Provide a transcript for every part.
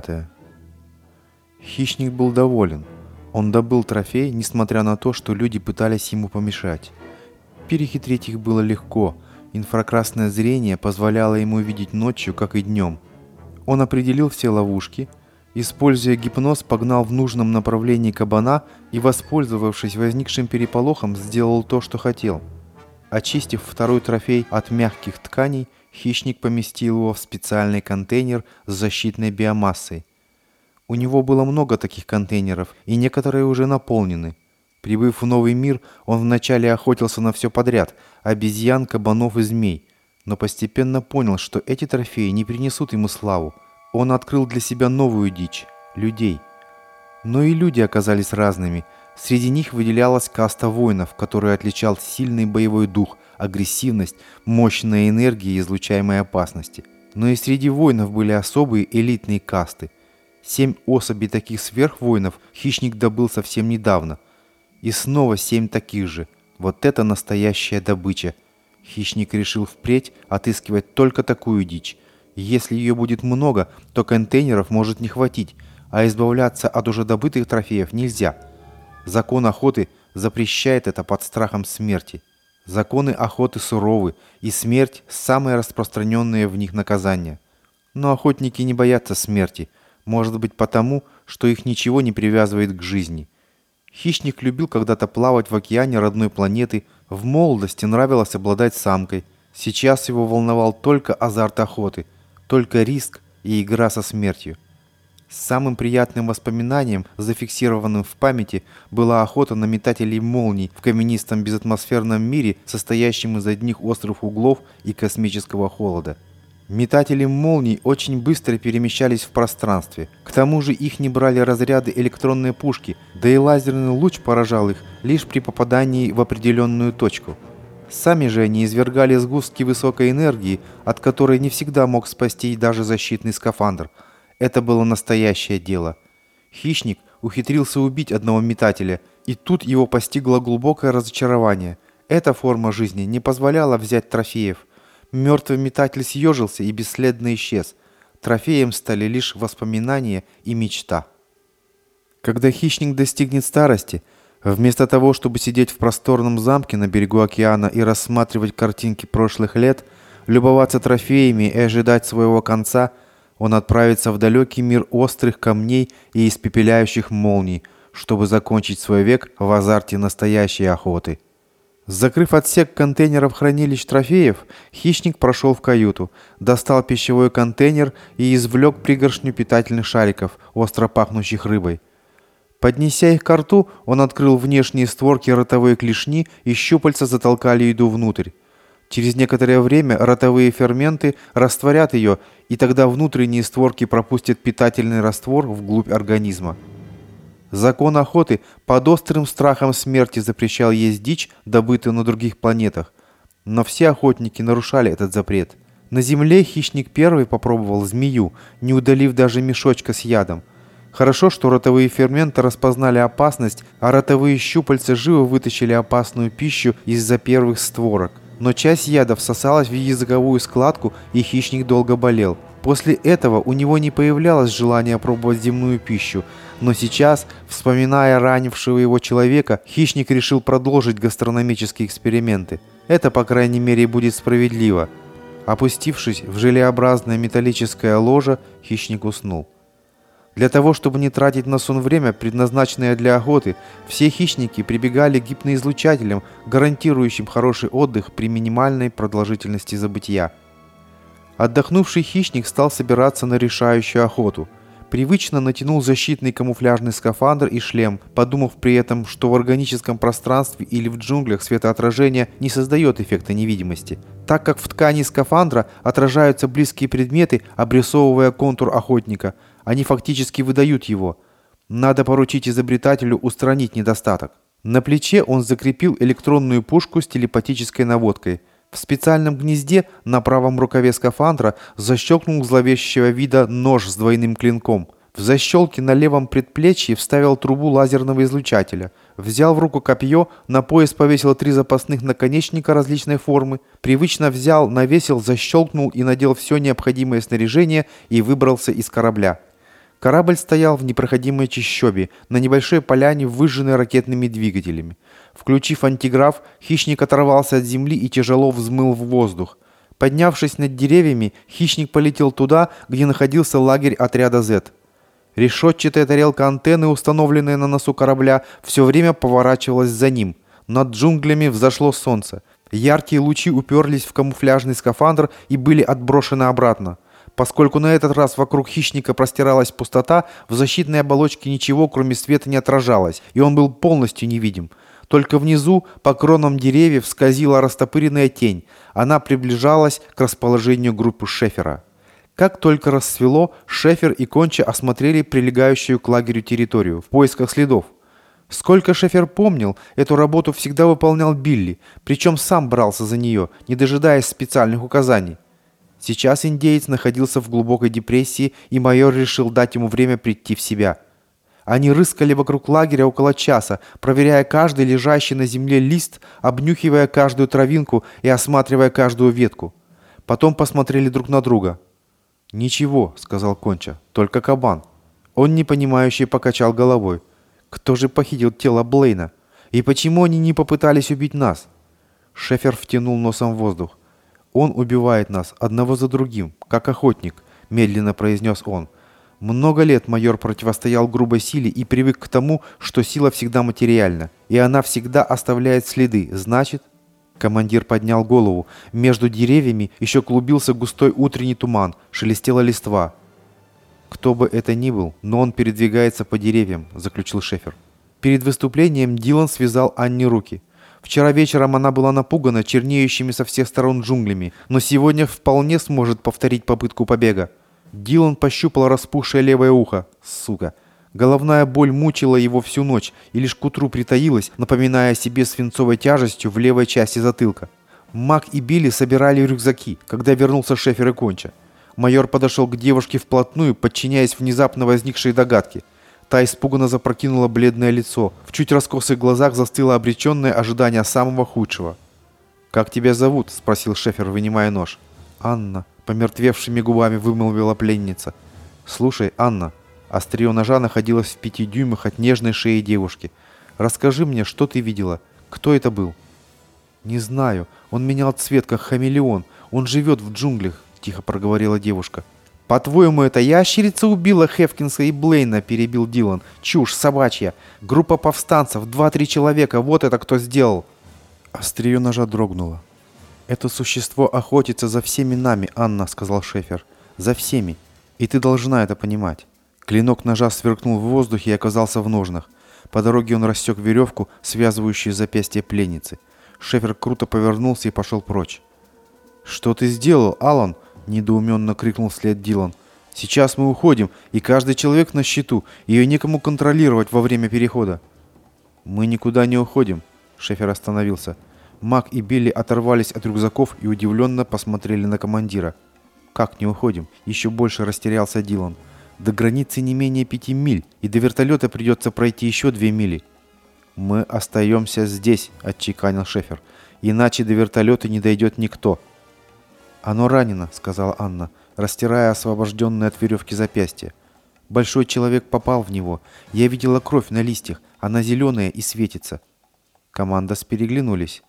5. Хищник был доволен. Он добыл трофей, несмотря на то, что люди пытались ему помешать. Перехитрить их было легко. Инфракрасное зрение позволяло ему видеть ночью, как и днем. Он определил все ловушки, используя гипноз, погнал в нужном направлении кабана и, воспользовавшись возникшим переполохом, сделал то, что хотел. Очистив второй трофей от мягких тканей, Хищник поместил его в специальный контейнер с защитной биомассой. У него было много таких контейнеров, и некоторые уже наполнены. Прибыв в новый мир, он вначале охотился на все подряд – обезьян, кабанов и змей. Но постепенно понял, что эти трофеи не принесут ему славу. Он открыл для себя новую дичь – людей. Но и люди оказались разными. Среди них выделялась каста воинов, которую отличал сильный боевой дух, агрессивность, мощная энергия и излучаемые опасности. Но и среди воинов были особые элитные касты. Семь особей таких сверхвоинов хищник добыл совсем недавно. И снова семь таких же. Вот это настоящая добыча. Хищник решил впредь отыскивать только такую дичь. Если ее будет много, то контейнеров может не хватить, а избавляться от уже добытых трофеев нельзя. Закон охоты запрещает это под страхом смерти. Законы охоты суровы, и смерть – самое распространенное в них наказание. Но охотники не боятся смерти, может быть потому, что их ничего не привязывает к жизни. Хищник любил когда-то плавать в океане родной планеты, в молодости нравилось обладать самкой. Сейчас его волновал только азарт охоты, только риск и игра со смертью. Самым приятным воспоминанием, зафиксированным в памяти, была охота на метателей молний в каменистом безатмосферном мире, состоящем из одних острых углов и космического холода. Метатели молний очень быстро перемещались в пространстве. К тому же их не брали разряды электронной пушки, да и лазерный луч поражал их лишь при попадании в определенную точку. Сами же они извергали сгустки высокой энергии, от которой не всегда мог спасти даже защитный скафандр – это было настоящее дело. Хищник ухитрился убить одного метателя, и тут его постигло глубокое разочарование. Эта форма жизни не позволяла взять трофеев. Мертвый метатель съежился и бесследно исчез. Трофеем стали лишь воспоминания и мечта. Когда хищник достигнет старости, вместо того, чтобы сидеть в просторном замке на берегу океана и рассматривать картинки прошлых лет, любоваться трофеями и ожидать своего конца – он отправится в далекий мир острых камней и испепеляющих молний, чтобы закончить свой век в азарте настоящей охоты. Закрыв отсек контейнеров хранилищ трофеев, хищник прошел в каюту, достал пищевой контейнер и извлек пригоршню питательных шариков, остро пахнущих рыбой. Поднеся их к рту, он открыл внешние створки ротовой клешни и щупальца затолкали еду внутрь. Через некоторое время ротовые ферменты растворят ее, и тогда внутренние створки пропустят питательный раствор вглубь организма. Закон охоты под острым страхом смерти запрещал есть дичь, добытую на других планетах. Но все охотники нарушали этот запрет. На Земле хищник первый попробовал змею, не удалив даже мешочка с ядом. Хорошо, что ротовые ферменты распознали опасность, а ротовые щупальца живо вытащили опасную пищу из-за первых створок но часть яда всосалась в языковую складку, и хищник долго болел. После этого у него не появлялось желания пробовать земную пищу, но сейчас, вспоминая ранившего его человека, хищник решил продолжить гастрономические эксперименты. Это, по крайней мере, будет справедливо. Опустившись в желеобразное металлическое ложе, хищник уснул. Для того, чтобы не тратить на сон время, предназначенное для охоты, все хищники прибегали к гипноизлучателям, гарантирующим хороший отдых при минимальной продолжительности забытия. Отдохнувший хищник стал собираться на решающую охоту. Привычно натянул защитный камуфляжный скафандр и шлем, подумав при этом, что в органическом пространстве или в джунглях светоотражение не создает эффекта невидимости, так как в ткани скафандра отражаются близкие предметы, обрисовывая контур охотника – они фактически выдают его. Надо поручить изобретателю устранить недостаток. На плече он закрепил электронную пушку с телепатической наводкой. В специальном гнезде на правом рукаве скафандра защелкнул зловещего вида нож с двойным клинком. В защелке на левом предплечье вставил трубу лазерного излучателя. Взял в руку копье, на пояс повесил три запасных наконечника различной формы, привычно взял, навесил, защелкнул и надел все необходимое снаряжение и выбрался из корабля. Корабль стоял в непроходимой чащобе, на небольшой поляне, выжженной ракетными двигателями. Включив антиграф, хищник оторвался от земли и тяжело взмыл в воздух. Поднявшись над деревьями, хищник полетел туда, где находился лагерь отряда Z. Решетчатая тарелка антенны, установленная на носу корабля, все время поворачивалась за ним. Над джунглями взошло солнце. Яркие лучи уперлись в камуфляжный скафандр и были отброшены обратно. Поскольку на этот раз вокруг хищника простиралась пустота, в защитной оболочке ничего, кроме света, не отражалось, и он был полностью невидим. Только внизу, по кронам деревьев, скользила растопыренная тень. Она приближалась к расположению группы Шефера. Как только рассвело, Шефер и Конча осмотрели прилегающую к лагерю территорию в поисках следов. Сколько Шефер помнил, эту работу всегда выполнял Билли, причем сам брался за нее, не дожидаясь специальных указаний. Сейчас индеец находился в глубокой депрессии, и майор решил дать ему время прийти в себя. Они рыскали вокруг лагеря около часа, проверяя каждый лежащий на земле лист, обнюхивая каждую травинку и осматривая каждую ветку. Потом посмотрели друг на друга. «Ничего», — сказал Конча, — «только кабан». Он непонимающе покачал головой. «Кто же похитил тело Блейна? И почему они не попытались убить нас?» Шефер втянул носом в воздух. «Он убивает нас одного за другим, как охотник», – медленно произнес он. «Много лет майор противостоял грубой силе и привык к тому, что сила всегда материальна, и она всегда оставляет следы. Значит...» Командир поднял голову. Между деревьями еще клубился густой утренний туман, шелестела листва. «Кто бы это ни был, но он передвигается по деревьям», – заключил Шефер. Перед выступлением Дилан связал Анне руки – Вчера вечером она была напугана чернеющими со всех сторон джунглями, но сегодня вполне сможет повторить попытку побега. Дилан пощупал распухшее левое ухо. Сука. Головная боль мучила его всю ночь и лишь к утру притаилась, напоминая о себе свинцовой тяжестью в левой части затылка. Мак и Билли собирали рюкзаки, когда вернулся Шефер и Конча. Майор подошел к девушке вплотную, подчиняясь внезапно возникшей догадке – Та испуганно запрокинула бледное лицо. В чуть раскосых глазах застыло обреченное ожидание самого худшего. «Как тебя зовут?» – спросил Шефер, вынимая нож. «Анна», – помертвевшими губами вымолвила пленница. «Слушай, Анна». Острие ножа находилось в пяти дюймах от нежной шеи девушки. «Расскажи мне, что ты видела? Кто это был?» «Не знаю. Он менял цвет, как хамелеон. Он живет в джунглях», – тихо проговорила девушка. «По-твоему, это ящерица убила Хефкинса и Блейна?» – перебил Дилан. «Чушь собачья. Группа повстанцев, два-три человека. Вот это кто сделал!» Острие ножа дрогнуло. «Это существо охотится за всеми нами, Анна», – сказал Шефер. «За всеми. И ты должна это понимать». Клинок ножа сверкнул в воздухе и оказался в ножнах. По дороге он рассек веревку, связывающую запястье пленницы. Шефер круто повернулся и пошел прочь. «Что ты сделал, Алан?» – недоуменно крикнул вслед Дилан. «Сейчас мы уходим, и каждый человек на счету. Ее некому контролировать во время перехода». «Мы никуда не уходим», – Шефер остановился. Мак и Билли оторвались от рюкзаков и удивленно посмотрели на командира. «Как не уходим?» – еще больше растерялся Дилан. «До границы не менее пяти миль, и до вертолета придется пройти еще две мили». «Мы остаемся здесь», – отчеканил Шефер. «Иначе до вертолета не дойдет никто». «Оно ранено», — сказала Анна, растирая освобожденное от веревки запястье. «Большой человек попал в него. Я видела кровь на листьях. Она зеленая и светится». Команда переглянулись.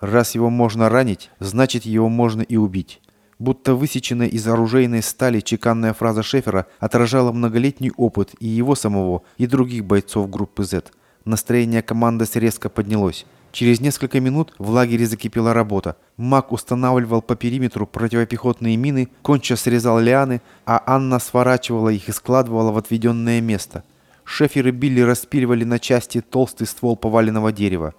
«Раз его можно ранить, значит его можно и убить». Будто высеченная из оружейной стали чеканная фраза Шефера отражала многолетний опыт и его самого, и других бойцов группы Z. Настроение команды резко поднялось. Через несколько минут в лагере закипела работа. Мак устанавливал по периметру противопехотные мины, Конча срезал лианы, а Анна сворачивала их и складывала в отведенное место. Шефер и Билли распиливали на части толстый ствол поваленного дерева.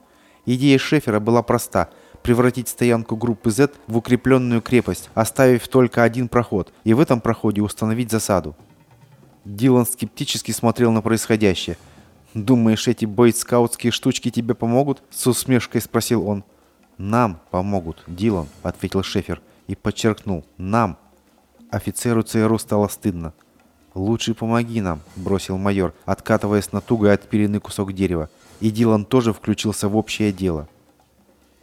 Идея Шефера была проста – превратить стоянку группы Z в укрепленную крепость, оставив только один проход, и в этом проходе установить засаду. Дилан скептически смотрел на происходящее – «Думаешь, эти бойскаутские штучки тебе помогут?» С усмешкой спросил он. «Нам помогут, Дилан», — ответил Шефер и подчеркнул. «Нам». Офицеру ЦРУ стало стыдно. «Лучше помоги нам», — бросил майор, откатываясь на туго отпиленный кусок дерева. и Дилан тоже включился в общее дело.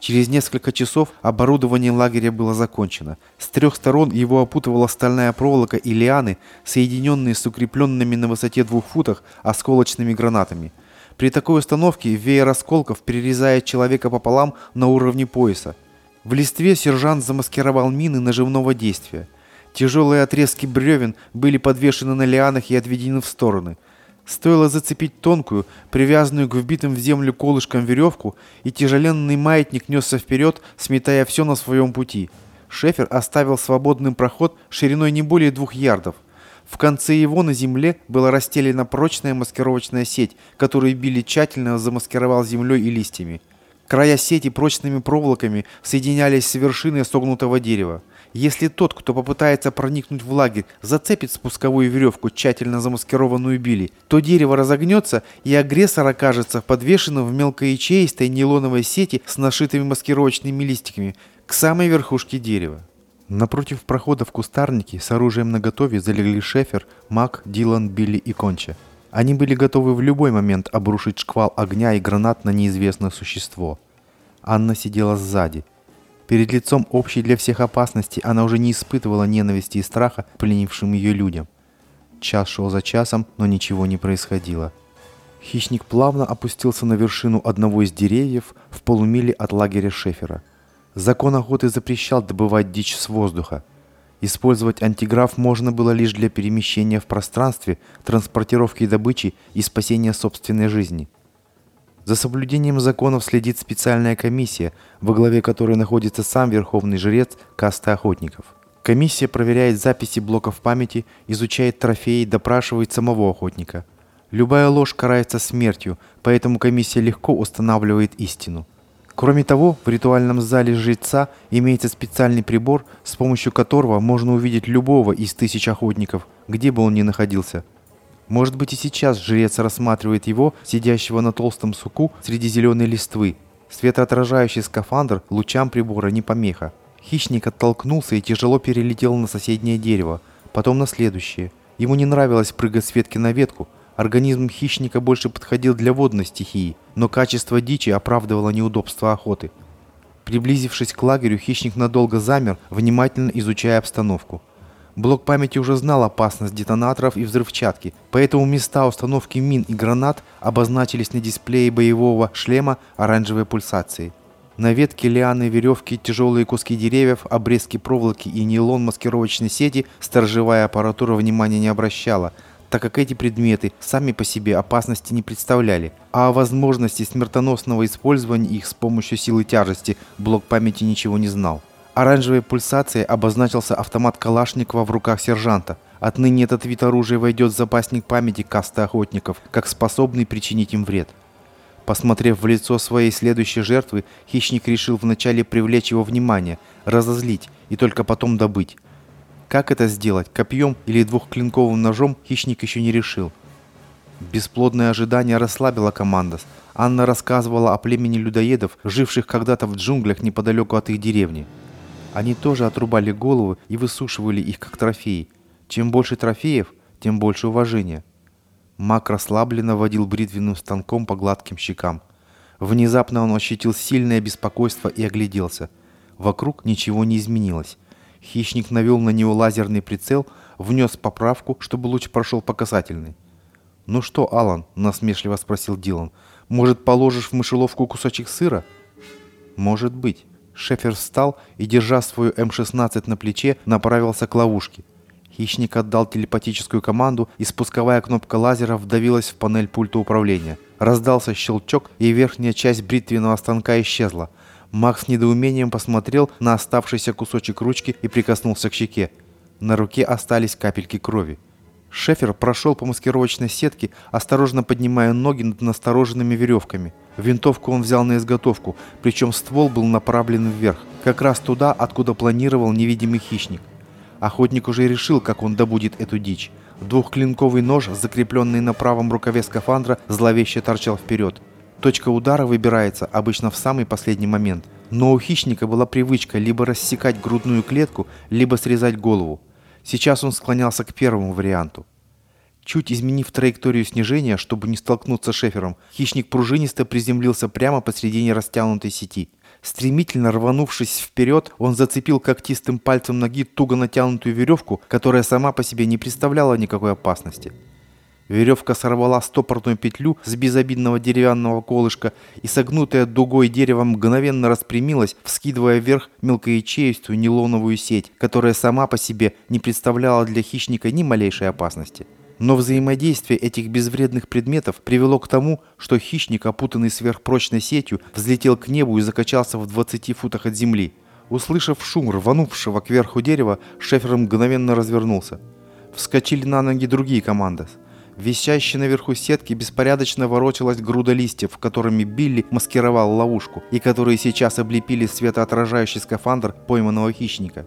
Через несколько часов оборудование лагеря было закончено. С трех сторон его опутывала стальная проволока и лианы, соединенные с укрепленными на высоте двух футах осколочными гранатами. При такой установке веер осколков перерезает человека пополам на уровне пояса. В листве сержант замаскировал мины наживного действия. Тяжелые отрезки бревен были подвешены на лианах и отведены в стороны. Стоило зацепить тонкую, привязанную к вбитым в землю колышкам веревку, и тяжеленный маятник несся вперед, сметая все на своем пути. Шефер оставил свободный проход шириной не более двух ярдов. В конце его на земле была расстелена прочная маскировочная сеть, которую Билли тщательно замаскировал землей и листьями. Края сети прочными проволоками соединялись с вершиной согнутого дерева. Если тот, кто попытается проникнуть в лагерь, зацепит спусковую веревку, тщательно замаскированную Билли, то дерево разогнется, и агрессор окажется подвешенным в мелкоячеистой нейлоновой сети с нашитыми маскировочными листиками к самой верхушке дерева. Напротив прохода в кустарники с оружием наготове залегли Шефер, Мак, Дилан, Билли и Конча. Они были готовы в любой момент обрушить шквал огня и гранат на неизвестное существо. Анна сидела сзади. Перед лицом общей для всех опасности она уже не испытывала ненависти и страха пленившим ее людям. Час шел за часом, но ничего не происходило. Хищник плавно опустился на вершину одного из деревьев в полумиле от лагеря Шефера. Закон охоты запрещал добывать дичь с воздуха – Использовать антиграф можно было лишь для перемещения в пространстве, транспортировки добычи и спасения собственной жизни. За соблюдением законов следит специальная комиссия, во главе которой находится сам верховный жрец касты охотников. Комиссия проверяет записи блоков памяти, изучает трофеи, допрашивает самого охотника. Любая ложь карается смертью, поэтому комиссия легко устанавливает истину. Кроме того, в ритуальном зале жреца имеется специальный прибор, с помощью которого можно увидеть любого из тысяч охотников, где бы он ни находился. Может быть и сейчас жрец рассматривает его, сидящего на толстом суку среди зеленой листвы. Светоотражающий скафандр лучам прибора не помеха. Хищник оттолкнулся и тяжело перелетел на соседнее дерево, потом на следующее. Ему не нравилось прыгать с ветки на ветку, Организм хищника больше подходил для водной стихии, но качество дичи оправдывало неудобства охоты. Приблизившись к лагерю, хищник надолго замер, внимательно изучая обстановку. Блок памяти уже знал опасность детонаторов и взрывчатки, поэтому места установки мин и гранат обозначились на дисплее боевого шлема оранжевой пульсацией. На ветке лианы, веревки, тяжелые куски деревьев, обрезки проволоки и нейлон маскировочной сети сторожевая аппаратура внимания не обращала – так как эти предметы сами по себе опасности не представляли, а о возможности смертоносного использования их с помощью силы тяжести блок памяти ничего не знал. Оранжевой пульсацией обозначился автомат Калашникова в руках сержанта. Отныне этот вид оружия войдет в запасник памяти касты охотников, как способный причинить им вред. Посмотрев в лицо своей следующей жертвы, хищник решил вначале привлечь его внимание, разозлить и только потом добыть. Как это сделать, копьем или двухклинковым ножом, хищник еще не решил. Бесплодное ожидание расслабило командос. Анна рассказывала о племени людоедов, живших когда-то в джунглях неподалеку от их деревни. Они тоже отрубали головы и высушивали их как трофеи. Чем больше трофеев, тем больше уважения. Мак расслабленно водил бритвенным станком по гладким щекам. Внезапно он ощутил сильное беспокойство и огляделся. Вокруг ничего не изменилось. Хищник навел на него лазерный прицел, внес поправку, чтобы луч прошел по касательной. «Ну что, Алан?» – насмешливо спросил Дилан. «Может, положишь в мышеловку кусочек сыра?» «Может быть». Шефер встал и, держа свою М-16 на плече, направился к ловушке. Хищник отдал телепатическую команду, и спусковая кнопка лазера вдавилась в панель пульта управления. Раздался щелчок, и верхняя часть бритвенного станка исчезла – Макс с недоумением посмотрел на оставшийся кусочек ручки и прикоснулся к щеке. На руке остались капельки крови. Шефер прошел по маскировочной сетке, осторожно поднимая ноги над настороженными веревками. Винтовку он взял на изготовку, причем ствол был направлен вверх, как раз туда, откуда планировал невидимый хищник. Охотник уже решил, как он добудет эту дичь. Двухклинковый нож, закрепленный на правом рукаве скафандра, зловеще торчал вперед. Точка удара выбирается обычно в самый последний момент. Но у хищника была привычка либо рассекать грудную клетку, либо срезать голову. Сейчас он склонялся к первому варианту. Чуть изменив траекторию снижения, чтобы не столкнуться с Шефером, хищник пружинисто приземлился прямо посредине растянутой сети. Стремительно рванувшись вперед, он зацепил когтистым пальцем ноги туго натянутую веревку, которая сама по себе не представляла никакой опасности. Веревка сорвала стопорную петлю с безобидного деревянного колышка, и согнутая дугой дерево мгновенно распрямилась, вскидывая вверх мелкоячеистую нейлоновую сеть, которая сама по себе не представляла для хищника ни малейшей опасности. Но взаимодействие этих безвредных предметов привело к тому, что хищник, опутанный сверхпрочной сетью, взлетел к небу и закачался в 20 футах от земли. Услышав шум рванувшего кверху дерева, Шефер мгновенно развернулся. Вскочили на ноги другие команды. Висящей наверху сетки беспорядочно ворочалась груда листьев, которыми Билли маскировал ловушку, и которые сейчас облепили светоотражающий скафандр пойманного хищника.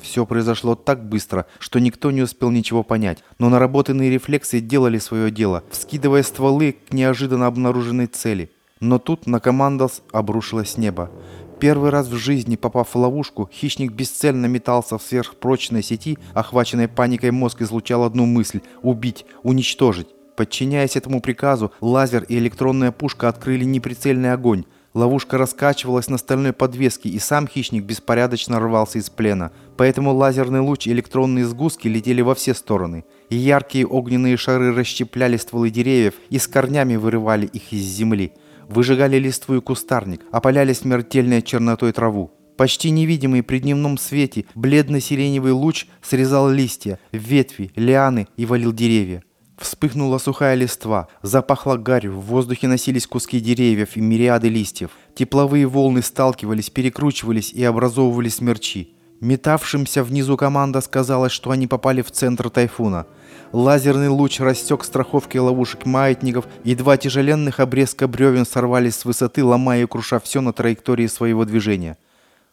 Все произошло так быстро, что никто не успел ничего понять, но наработанные рефлексы делали свое дело, вскидывая стволы к неожиданно обнаруженной цели. Но тут на командос обрушилось небо. Первый раз в жизни, попав в ловушку, хищник бесцельно метался в сверхпрочной сети, охваченной паникой мозг излучал одну мысль – убить, уничтожить. Подчиняясь этому приказу, лазер и электронная пушка открыли неприцельный огонь. Ловушка раскачивалась на стальной подвеске, и сам хищник беспорядочно рвался из плена. Поэтому лазерный луч и электронные сгустки летели во все стороны. И яркие огненные шары расщепляли стволы деревьев и с корнями вырывали их из земли выжигали листву и кустарник, опаляли смертельной чернотой траву. Почти невидимый при дневном свете бледно-сиреневый луч срезал листья, ветви, лианы и валил деревья. Вспыхнула сухая листва, запахло гарью, в воздухе носились куски деревьев и мириады листьев. Тепловые волны сталкивались, перекручивались и образовывали смерчи. Метавшимся внизу команда сказала, что они попали в центр тайфуна. Лазерный луч рассек страховки ловушек маятников, и два тяжеленных обрезка бревен сорвались с высоты, ломая и круша все на траектории своего движения.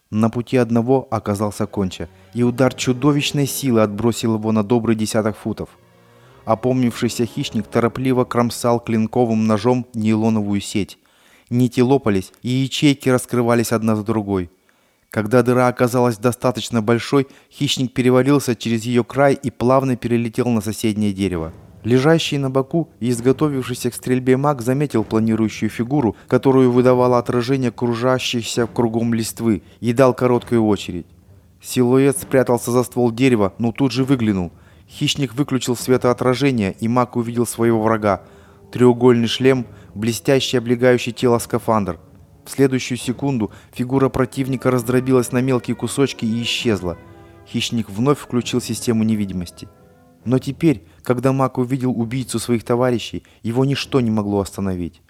На пути одного оказался конча, и удар чудовищной силы отбросил его на добрый десяток футов. Опомнившийся хищник торопливо кромсал клинковым ножом нейлоновую сеть. Нити лопались, и ячейки раскрывались одна за другой. Когда дыра оказалась достаточно большой, хищник перевалился через ее край и плавно перелетел на соседнее дерево. Лежащий на боку и изготовившийся к стрельбе маг заметил планирующую фигуру, которую выдавало отражение кружащейся кругом листвы, и дал короткую очередь. Силуэт спрятался за ствол дерева, но тут же выглянул. Хищник выключил светоотражение, и маг увидел своего врага. Треугольный шлем, блестящий облегающий тело скафандр – в следующую секунду фигура противника раздробилась на мелкие кусочки и исчезла. Хищник вновь включил систему невидимости. Но теперь, когда Мак увидел убийцу своих товарищей, его ничто не могло остановить.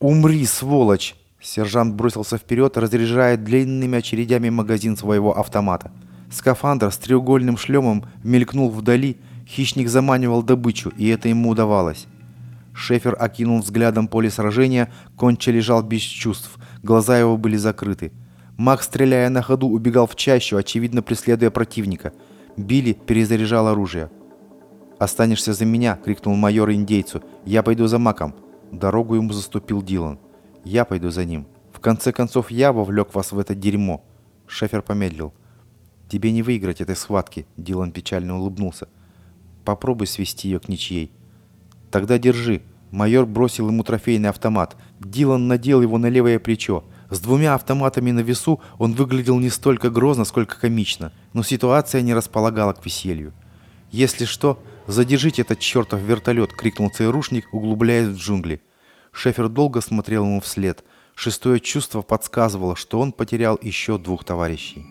«Умри, сволочь!» Сержант бросился вперед, разряжая длинными очередями магазин своего автомата. Скафандр с треугольным шлемом мелькнул вдали, хищник заманивал добычу, и это ему удавалось. Шефер окинул взглядом поле сражения, Конча лежал без чувств, глаза его были закрыты. Маг, стреляя на ходу, убегал в чащу, очевидно преследуя противника. Билли перезаряжал оружие. «Останешься за меня!» — крикнул майор индейцу. «Я пойду за Маком!» Дорогу ему заступил Дилан. «Я пойду за ним. В конце концов, я вовлек вас в это дерьмо!» Шефер помедлил. «Тебе не выиграть этой схватки!» Дилан печально улыбнулся. «Попробуй свести ее к ничьей!» «Тогда держи». Майор бросил ему трофейный автомат. Дилан надел его на левое плечо. С двумя автоматами на весу он выглядел не столько грозно, сколько комично. Но ситуация не располагала к веселью. «Если что, задержите этот чертов вертолет!» — крикнул ЦРУшник, углубляясь в джунгли. Шефер долго смотрел ему вслед. Шестое чувство подсказывало, что он потерял еще двух товарищей.